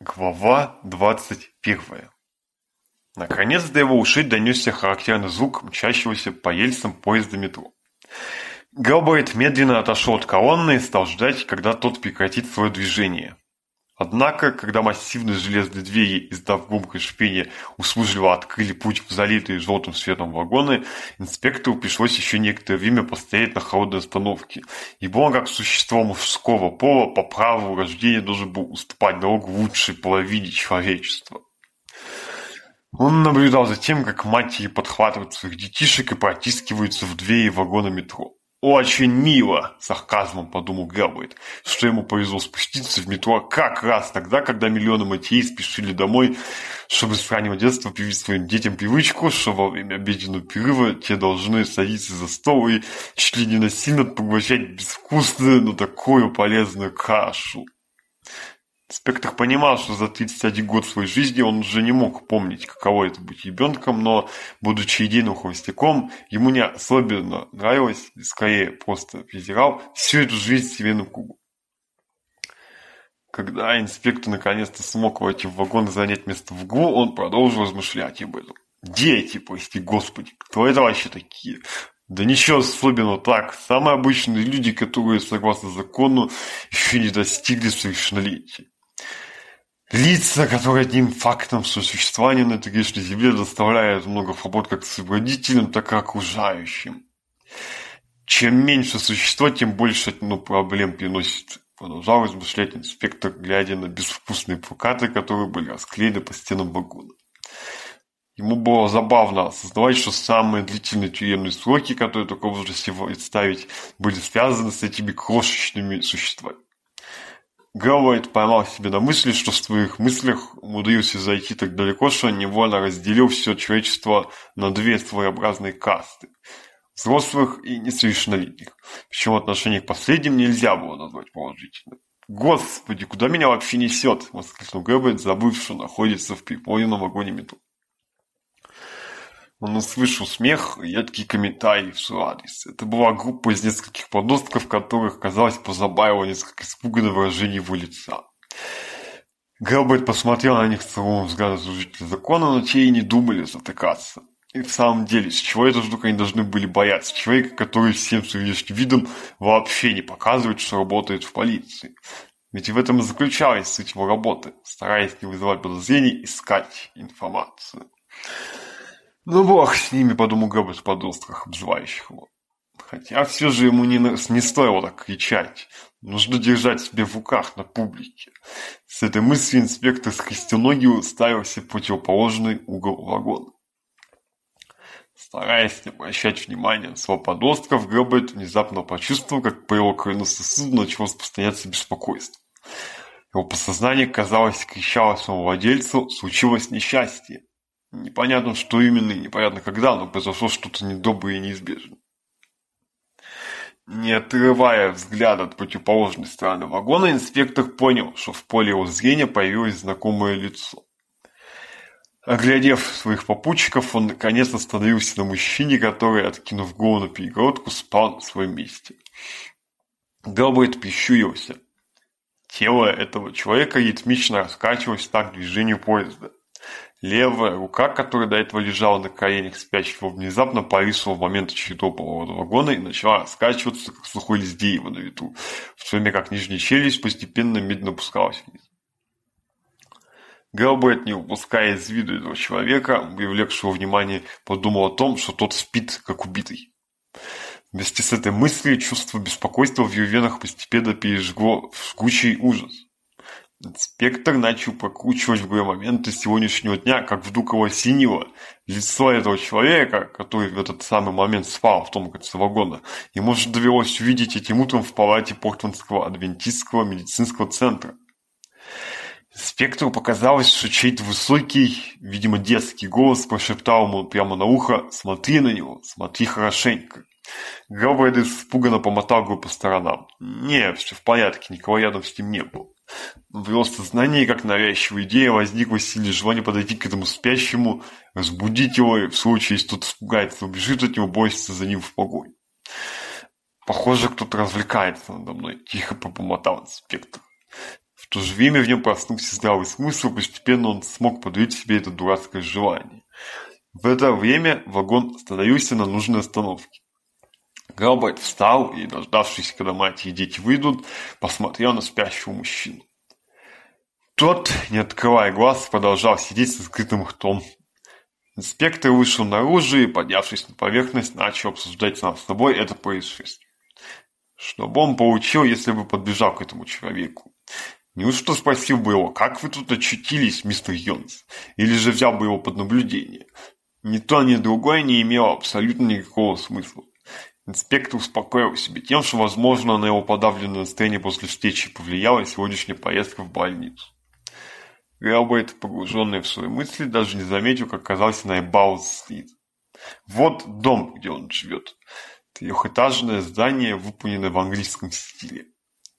Глава двадцать первая. Наконец до его ушей донесся характерный звук мчащегося по рельсам поезда метро. Габарит медленно отошел от колонны и стал ждать, когда тот прекратит свое движение. Однако, когда массивные железные двери, издав громкое шипение, услужливо открыли путь в залитые желтым светом вагоны, инспектору пришлось еще некоторое время постоять на холодной остановке, ибо он, как существо мужского пола, по праву рождения должен был уступать дорогу лучшей половине человечества. Он наблюдал за тем, как матери подхватывают своих детишек и протискиваются в двери вагона метро. Очень мило, с сарказмом подумал Гелбрейт, что ему повезло спуститься в метро как раз тогда, когда миллионы матерей спешили домой, чтобы с раннего детства привить своим детям привычку, что во время обеденного перерыва те должны садиться за стол и чуть ли не насильно поглощать безвкусную, но такую полезную кашу аспектах понимал, что за 31 год своей жизни он уже не мог помнить, каково это быть ребенком, но, будучи единым холостяком, ему не особенно нравилось, скорее просто презирал всю эту жизнь Северную Кубу. Когда инспектор наконец-то смог войти в вагон и занять место в гу, он продолжил размышлять об этом. Дети, прости господи, кто это вообще такие? Да ничего особенного так. Самые обычные люди, которые, согласно закону, еще не достигли совершеннолетия. Лица, которые одним фактом существования на тогдешней земле доставляют много многофобот как соблюдителям, так и окружающим. Чем меньше существо, тем больше ну, проблем приносит. Продолжал размышлять инспектор, глядя на безвкусные плакаты, которые были расклеены по стенам вагона. Ему было забавно осознавать, что самые длительные тюремные сроки, которые только в его ставить, были связаны с этими крошечными существами. Гэллайт поймал себе на мысли, что в своих мыслях умудрился зайти так далеко, что невольно разделил все человечество на две своеобразные касты – взрослых и несовершеннолетних. Причем отношение к последним нельзя было назвать положительным. «Господи, куда меня вообще несет?» – воскликнул Гэббет, забыв, что находится в переполненном вагоне метро. Он услышал смех и едкий комментарий в Суарис. Это была группа из нескольких подростков, которых, казалось, позабавило несколько испуганное выражение его лица. Гелберт посмотрел на них с целым взглядом служителя закона, но те и не думали затыкаться. И в самом деле, с чего это штуку они должны были бояться? Человека, который всем своим внешним видом вообще не показывает, что работает в полиции. Ведь в этом и заключалась суть его работы, стараясь не вызывать подозрений, искать информацию. Ну бог а с ними, подумал Габбет в подростках, обзывающих его. Хотя а все же ему не, не стоило так кричать. Нужно держать себе в руках на публике. С этой мыслью инспектор с крестеногию уставился в противоположный угол вагона. Стараясь не обращать внимания на слова подростков, Габбет внезапно почувствовал, как по его крыльному сосуду начало распространяться беспокойство. Его подсознание, казалось, кричало своему владельцу «Случилось несчастье!» Непонятно, что именно и непонятно когда, но произошло что-то недоброе и неизбежное. Не отрывая взгляд от противоположной стороны вагона, инспектор понял, что в поле его зрения появилось знакомое лицо. Оглядев своих попутчиков, он наконец остановился на мужчине, который, откинув голову на перегородку, спал на своем месте. Галбрейт прищурился. Тело этого человека ритмично раскачивалось в такт движению поезда. Левая рука, которая до этого лежала на коленях спящего, внезапно повисла в момент очередного поворота вагона и начала раскачиваться, как сухой лиздеево на ветру, в то время как нижняя челюсть постепенно медленно опускалась вниз. Гелберт, не упуская из виду этого человека, привлекшего внимание, подумал о том, что тот спит, как убитый. Вместе с этой мыслью чувство беспокойства в ее венах постепенно пережгло в жгучий ужас. Инспектор начал прокручивать в моменты сегодняшнего дня, как вдруг его осенило. Лицо этого человека, который в этот самый момент спал в том конце вагона, ему же довелось увидеть этим утром в палате Портландского адвентистского медицинского центра. Инспектору показалось, что чей-то высокий, видимо, детский голос прошептал ему прямо на ухо «Смотри на него, смотри хорошенько». Говард испуганно помотал его по сторонам. «Не, все в порядке, никого рядом с ним не было». Просто знание, как навязчивая идея, возникло сильное желание подойти к этому спящему, разбудить его, и в случае, если тот испугается, убежит от него, бойся за ним в погонь. Похоже, кто-то развлекается надо мной, тихо попомотал инспектор. В то же время в нем проснулся здравый смысл, постепенно он смог подавить себе это дурацкое желание. В это время вагон остановился на нужной остановке. Гелберт встал и, дождавшись, когда мать и дети выйдут, посмотрел на спящего мужчину. Тот, не открывая глаз, продолжал сидеть с открытым ртом. Инспектор вышел наружу и, поднявшись на поверхность, начал обсуждать сам с собой это происшествие. Что бы он получил, если бы подбежал к этому человеку? Неужто спросил бы его, как вы тут очутились, мистер Йонс? Или же взял бы его под наблюдение? Ни то, ни другое не имело абсолютно никакого смысла. Инспектор успокоил себя тем, что, возможно, на его подавленное настроение после встречи повлияла сегодняшняя поездка в больницу. Гелбрейт, погруженный в свои мысли, даже не заметил, как оказался на Эбаут-стрит. Вот дом, где он живет. Трехэтажное здание, выполненное в английском стиле.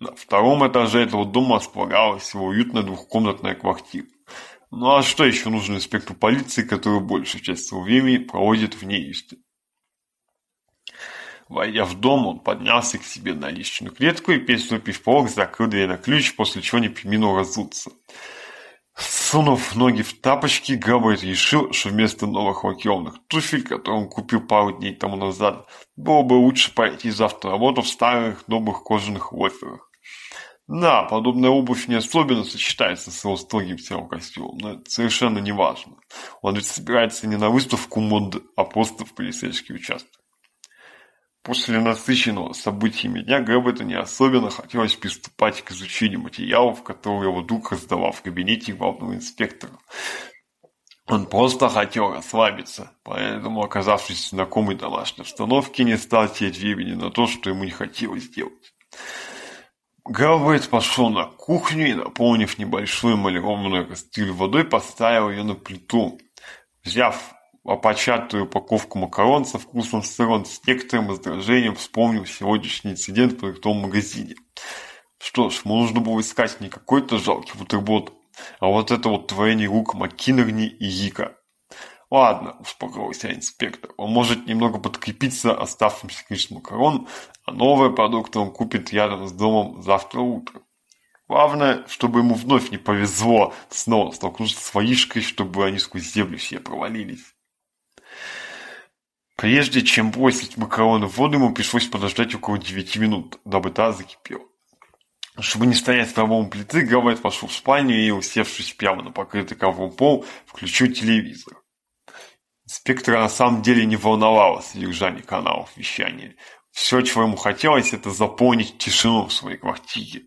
На втором этаже этого дома располагалась его уютная двухкомнатная квартира. Ну а что еще нужно инспектору полиции, который большую часть своего времени проводит вне Юстина? Войдя в дом, он поднялся к себе на личную клетку и, переступив порог, закрыл дверь на ключ, после чего не применил разуться. Сунув ноги в тапочки, Габбард решил, что вместо новых лакированных туфель, которые он купил пару дней тому назад, было бы лучше пойти завтра работу в старых добрых кожаных лоферах. Да, подобная обувь не особенно сочетается с его строгим серым костюмом, но это совершенно не важно. Он ведь собирается не на выставку мод, а просто в полицейский участок. После насыщенного событиями дня Гэббету не особенно хотелось приступать к изучению материалов, которые его дух раздавал в кабинете главного инспектора. Он просто хотел расслабиться, поэтому, оказавшись в знакомой домашней обстановке, не стал терять времени на то, что ему не хотелось делать. Гэббет пошел на кухню и, наполнив небольшую малированную кастрюлю водой, поставил ее на плиту. Взяв а початую э, упаковку макарон со вкусом сырон с некоторым раздражением вспомнил сегодняшний инцидент в том магазине. Что ж, нужно было искать не какой-то жалкий бутерброд, а вот это вот творение рук Макинерни и Ика. Ладно, успокоился инспектор, он может немного подкрепиться оставшимся количеством макарон, а новые продукты он купит рядом с домом завтра утром. Главное, чтобы ему вновь не повезло снова столкнуться с воишкой, чтобы они сквозь землю все провалились. Прежде чем бросить макароны в воду, ему пришлось подождать около девяти минут, дабы та закипела. Чтобы не стоять столбом плиты, Гавайт пошел в спальню и, усевшись прямо на покрытый ковром пол, включил телевизор. Инспектора на самом деле не волновало содержание каналов вещания. Все, чего ему хотелось, это заполнить тишину в своей квартире.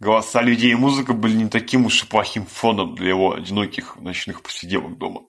Голоса людей и музыка были не таким уж и плохим фоном для его одиноких ночных посиделок дома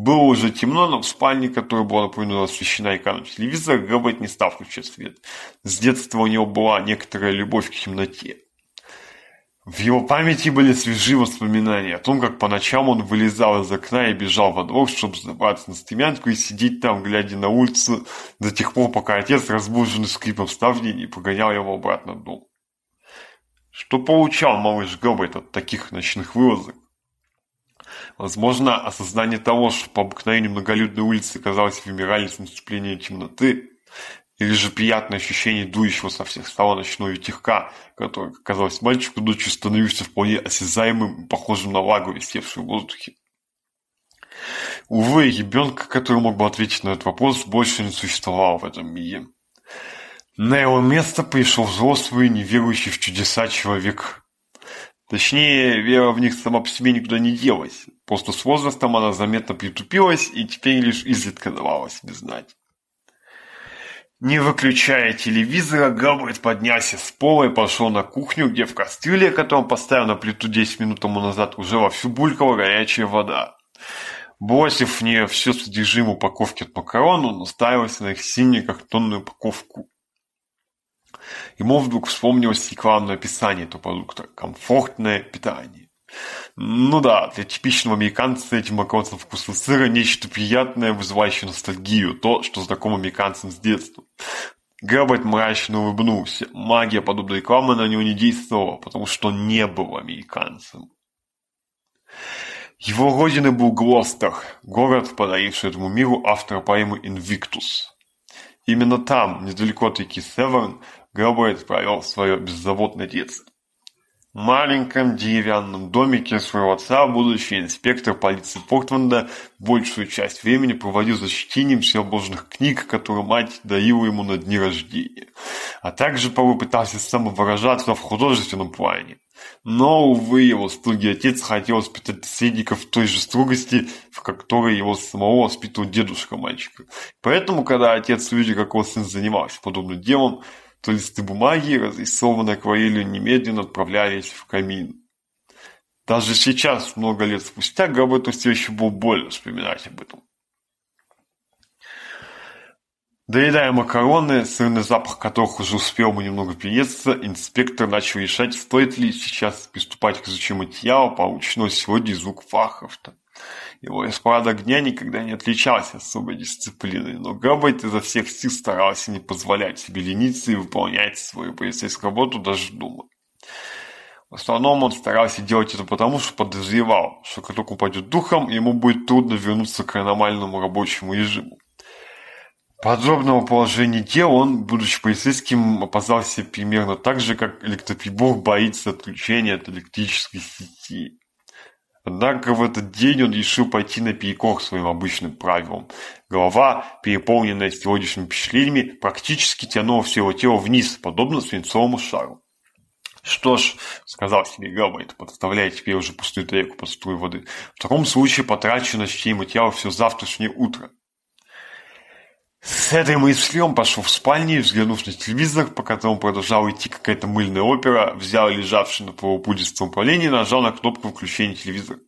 было уже темно, но в спальне, которая была наполнена освещена экраном телевизора, Роберт не стал включать свет. С детства у него была некоторая любовь к темноте. В его памяти были свежие воспоминания о том, как по ночам он вылезал из окна и бежал во двор, чтобы забраться на стремянку и сидеть там, глядя на улицу, до тех пор, пока отец, разбуженный скрипом ставни, не погонял его обратно в дом. Что получал малыш Гоббет от таких ночных вылазок? Возможно, осознание того, что по обыкновению многолюдной улицы казалось вымирали с наступлением темноты, или же приятное ощущение дующего со всех сторон ночного ветерка, который, казалось, мальчику ночью становился вполне осязаемым и похожим на влагу, висевшую в воздухе. Увы, ребенка, который мог бы ответить на этот вопрос, больше не существовало в этом мире. На его место пришел взрослый, неверующий в чудеса человек, Точнее, вера в них сама по себе никуда не делась. Просто с возрастом она заметно притупилась и теперь лишь изредка давалась мне знать. Не выключая телевизора, Гамбрид поднялся с пола и пошел на кухню, где в кастрюле, которую он поставил на плиту 10 минут тому назад, уже вовсю булькала горячая вода. Бросив в нее все содержимое упаковки от макарон, он уставился на их синюю картонную упаковку. Ему вдруг вспомнилось рекламное описание этого продукта – комфортное питание. Ну да, для типичного американца этим оконцем вкуса сыра нечто приятное, вызывающее ностальгию, то, что знакомо американцам с детства. Гэббет мрачно улыбнулся. Магия подобной рекламы на него не действовала, потому что не был американцем. Его родиной был Глостер, город, подаривший этому миру автора поэмы «Инвиктус». Именно там, недалеко от реки Северн, Говорит, провел свое беззаботное детство. в Маленьком деревянном домике своего отца будущий инспектор полиции Портленда большую часть времени проводил за чтением всевозможных книг, которые мать дарила ему на дни рождения, а также порой пытался самовыражаться в художественном плане. Но, увы, его строгий отец хотел воспитать наследников той же строгости, в которой его самого воспитывал дедушка мальчика. Поэтому, когда отец увидел, как его сын занимался подобным делом, то листы бумаги, изрисованные немедленно отправлялись в камин. Даже сейчас, много лет спустя, Габету все еще было больно вспоминать об этом. Доедая макароны, сырный запах которых уже успел ему немного приесться, инспектор начал решать, стоит ли сейчас приступать к изучению материала, полученного сегодня из рук Фаховта. Его эскуадра огня никогда не отличался особой дисциплиной, но Габбайт изо всех сил старался не позволять себе лениться и выполнять свою полицейскую работу даже дома. В основном он старался делать это потому, что подозревал, что как только упадет духом, ему будет трудно вернуться к аномальному рабочему режиму. Подробного положения дел он, будучи полицейским, опасался примерно так же, как электроприбор боится отключения от электрической сети. Однако в этот день он решил пойти наперекор своим обычным правилам. Голова, переполненная сегодняшними впечатлениями, практически тянула все его тело вниз, подобно свинцовому шару. «Что ж», — сказал себе Гамлет, подставляя теперь уже пустую тарелку под струю воды, «в таком случае потрачу на чтение материала все завтрашнее утро. С этой мыслью он пошел в спальню и, взглянув на телевизор, по которому продолжала идти какая-то мыльная опера, взял лежавший на полупудистом управлении и нажал на кнопку включения телевизора.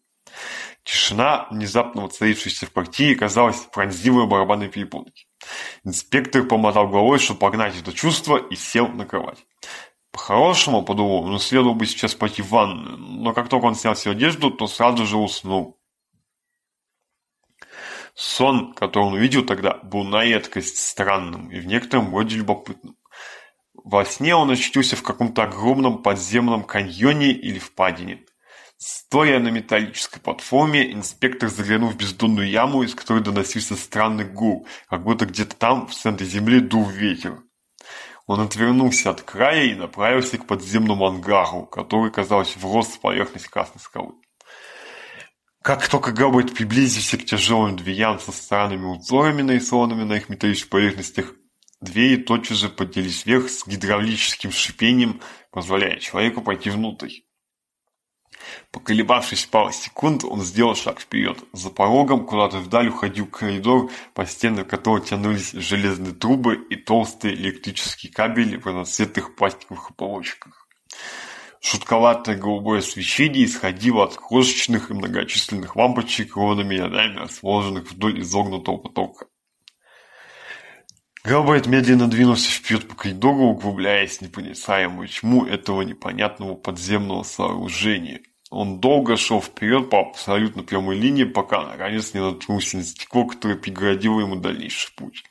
Тишина, внезапно воцарившаяся в квартире, казалась пронзила барабанной перепонки. Инспектор помотал головой, чтобы погнать это чувство, и сел на кровать. По-хорошему, подумал, ну следовало бы сейчас пойти в ванную, но как только он снял всю одежду, то сразу же уснул. Сон, который он увидел тогда, был на редкость странным и в некотором роде любопытным. Во сне он очутился в каком-то огромном подземном каньоне или впадине. Стоя на металлической платформе, инспектор заглянул в бездонную яму, из которой доносился странный гул, как будто где-то там, в центре земли, дул ветер. Он отвернулся от края и направился к подземному ангару, который, казалось, врос в поверхность красной скалы. Как только Габбайт приблизился к тяжелым дверям со странными узорами, нарисованными на их металлических поверхностях, двери тотчас же поднялись вверх с гидравлическим шипением, позволяя человеку пойти внутрь. Поколебавшись пару секунд, он сделал шаг вперед. За порогом куда-то вдаль уходил коридор, по стенам которого тянулись железные трубы и толстые электрические кабели в разноцветных пластиковых оболочках. Шутковатая голубое свечение исходило от крошечных и многочисленных лампочек ровными рядами, сложенных вдоль изогнутого потока. Габайт медленно двинулся вперед по коридору, углубляясь в непроницаемую тьму этого непонятного подземного сооружения – он долго шел вперед по абсолютно прямой линии, пока наконец не наткнулся на стекло, которое преградило ему дальнейший путь.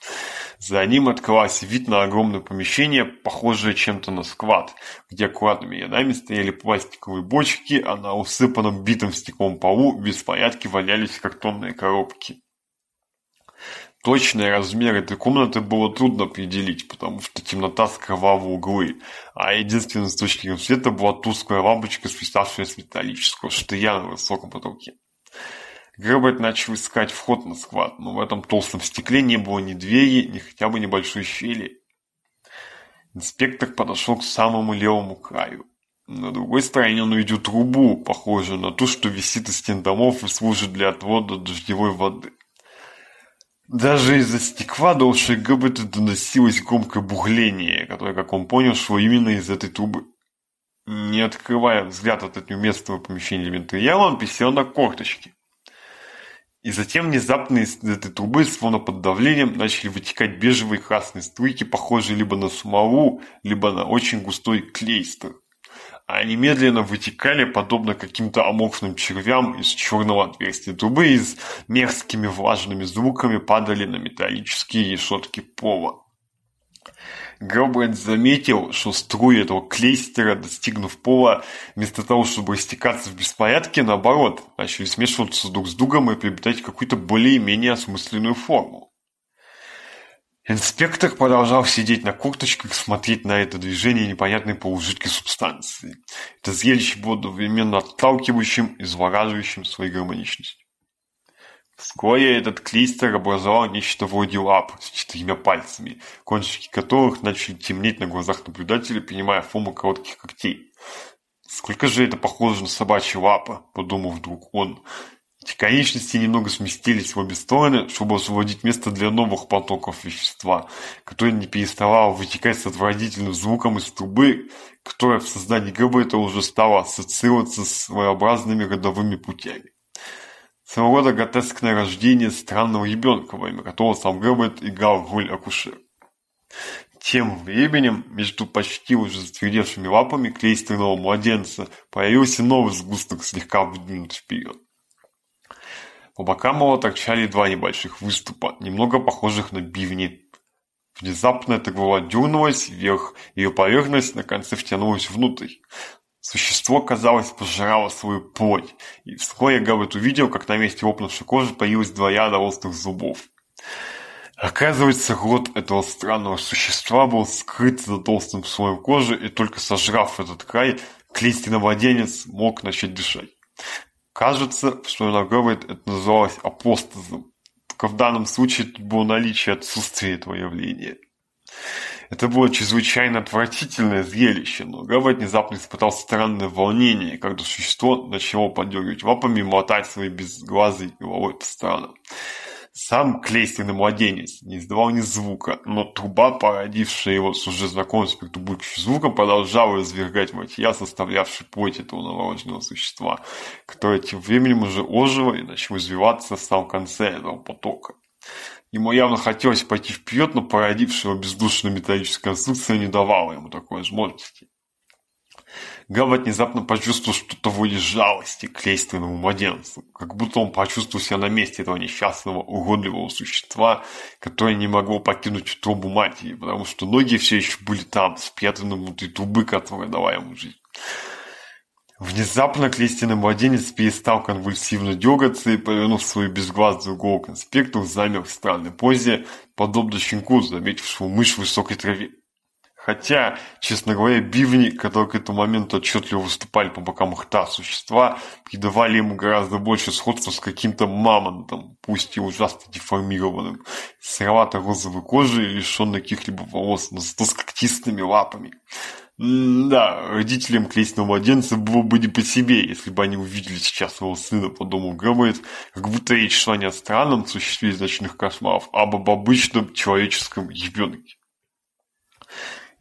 За ним открывался вид на огромное помещение, похожее чем-то на склад, где аккуратными рядами стояли пластиковые бочки, а на усыпанном битым стеклом полу без порядки валялись картонные коробки. Точные размеры этой комнаты было трудно определить, потому что темнота скрывала углы, а единственным источником света была тусклая лампочка, свиставшая с металлического штыря на высоком потолке. Грэббет начал искать вход на склад, но в этом толстом стекле не было ни двери, ни хотя бы небольшой щели. Инспектор подошел к самому левому краю. На другой стороне он увидел трубу, похожую на ту, что висит из стен домов и служит для отвода дождевой воды даже из-за стекла у шагабыта доносилась громкое бухление, которое, как он понял, шло именно из этой трубы. Не открывая взгляд от этого местного помещения вентриала, он писал на корточки. И затем внезапно из этой трубы, словно под давлением, начали вытекать бежевые и красные струйки, похожие либо на смолу, либо на очень густой клейстер они медленно вытекали, подобно каким-то омокшным червям из черного отверстия трубы и с мерзкими влажными звуками падали на металлические решетки пола. Гробленд заметил, что струи этого клейстера, достигнув пола, вместо того, чтобы растекаться в беспорядке, наоборот, начали смешиваться друг с другом и приобретать какую-то более-менее осмысленную форму. Инспектор продолжал сидеть на курточках, смотреть на это движение непонятной полужидкой субстанции. Это зрелище было одновременно отталкивающим и завораживающим своей гармоничностью. Вскоре этот клейстер образовал нечто вроде лап с четырьмя пальцами, кончики которых начали темнеть на глазах наблюдателя, принимая форму коротких когтей. «Сколько же это похоже на собачью лапа?» – подумал вдруг он – Архаичности немного сместились в обе стороны, чтобы освободить место для новых потоков вещества, которое не переставало вытекать с отвратительным звуком из трубы, которая в создании сознании это уже стала ассоциироваться с своеобразными родовыми путями. Своего рода готескное рождение странного ребенка, во имя которого сам Габбет играл роль акушера. Тем временем между почти уже затвердевшими лапами клейственного младенца появился новый сгусток слегка выдвинутый вперед. У Бакамова торчали два небольших выступа, немного похожих на бивни. Внезапно эта голова дернулась вверх, ее поверхность на конце втянулась внутрь. Существо, казалось, пожирало свою плоть, и вскоре Гаррет увидел, как на месте лопнувшей кожи появилось два ряда острых зубов. Оказывается, рот этого странного существа был скрыт за толстым слоем кожи, и только сожрав этот край, клейстиновладенец мог начать дышать. Кажется, что Роговый — это называлось апостазом, только в данном случае тут было наличие отсутствия этого явления. Это было чрезвычайно отвратительное зрелище, но Гавайт внезапно испытал странное волнение, когда существо начало подергивать лапами и мотать своей безглазой головой по сторонам. Сам Клейстин и младенец не издавал ни звука, но труба, породившая его с уже знакомым спектрубующим звуком, продолжала извергать мочья, составлявший плоть этого новорожденного существа, которое тем временем уже ожило и начало извиваться в самом конце этого потока. Ему явно хотелось пойти вперед, но породившего бездушную металлическую конструкцию не давала ему такой возможности. Гава внезапно почувствовал что-то вроде жалости к лейственному младенцу, как будто он почувствовал себя на месте этого несчастного, угодливого существа, которое не могло покинуть трубу матери, потому что ноги все еще были там, спрятаны внутри трубы, которая дала ему жизнь. Внезапно Клестин младенец перестал конвульсивно дергаться и, повернув свою безглазую голову конспекту, замер в странной позе, подобно щенку, заметившему мышь в высокой траве. Хотя, честно говоря, бивни, которые к этому моменту отчетливо выступали по бокам хта существа, придавали ему гораздо больше сходства с каким-то мамонтом, пусть и ужасно деформированным, с серовато-розовой кожей, лишенной каких-либо волос, но зато с когтистыми лапами. Да, родителям крестного младенца было бы не по себе, если бы они увидели сейчас своего сына по дому гробает, как будто речь шла не о странном существе из ночных кошмаров, а об обычном человеческом ребенке.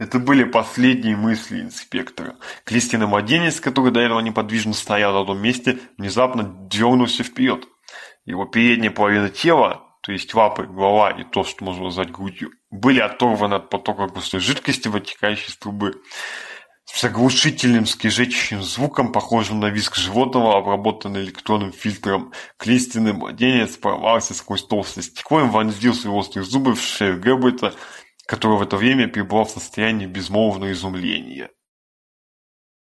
Это были последние мысли инспектора. Кристина Младенец, который до этого неподвижно стоял на одном месте, внезапно дернулся вперед. Его передняя половина тела, то есть лапы, голова и то, что можно назвать грудью, были оторваны от потока густой жидкости, вытекающей из трубы. С заглушительным скрежещущим звуком, похожим на визг животного, обработанный электронным фильтром, Кристины младенец порвался сквозь толстое стекло и вонзил свои острые зубы в шею Гэббета, которого в это время пребывал в состоянии безмолвного изумления.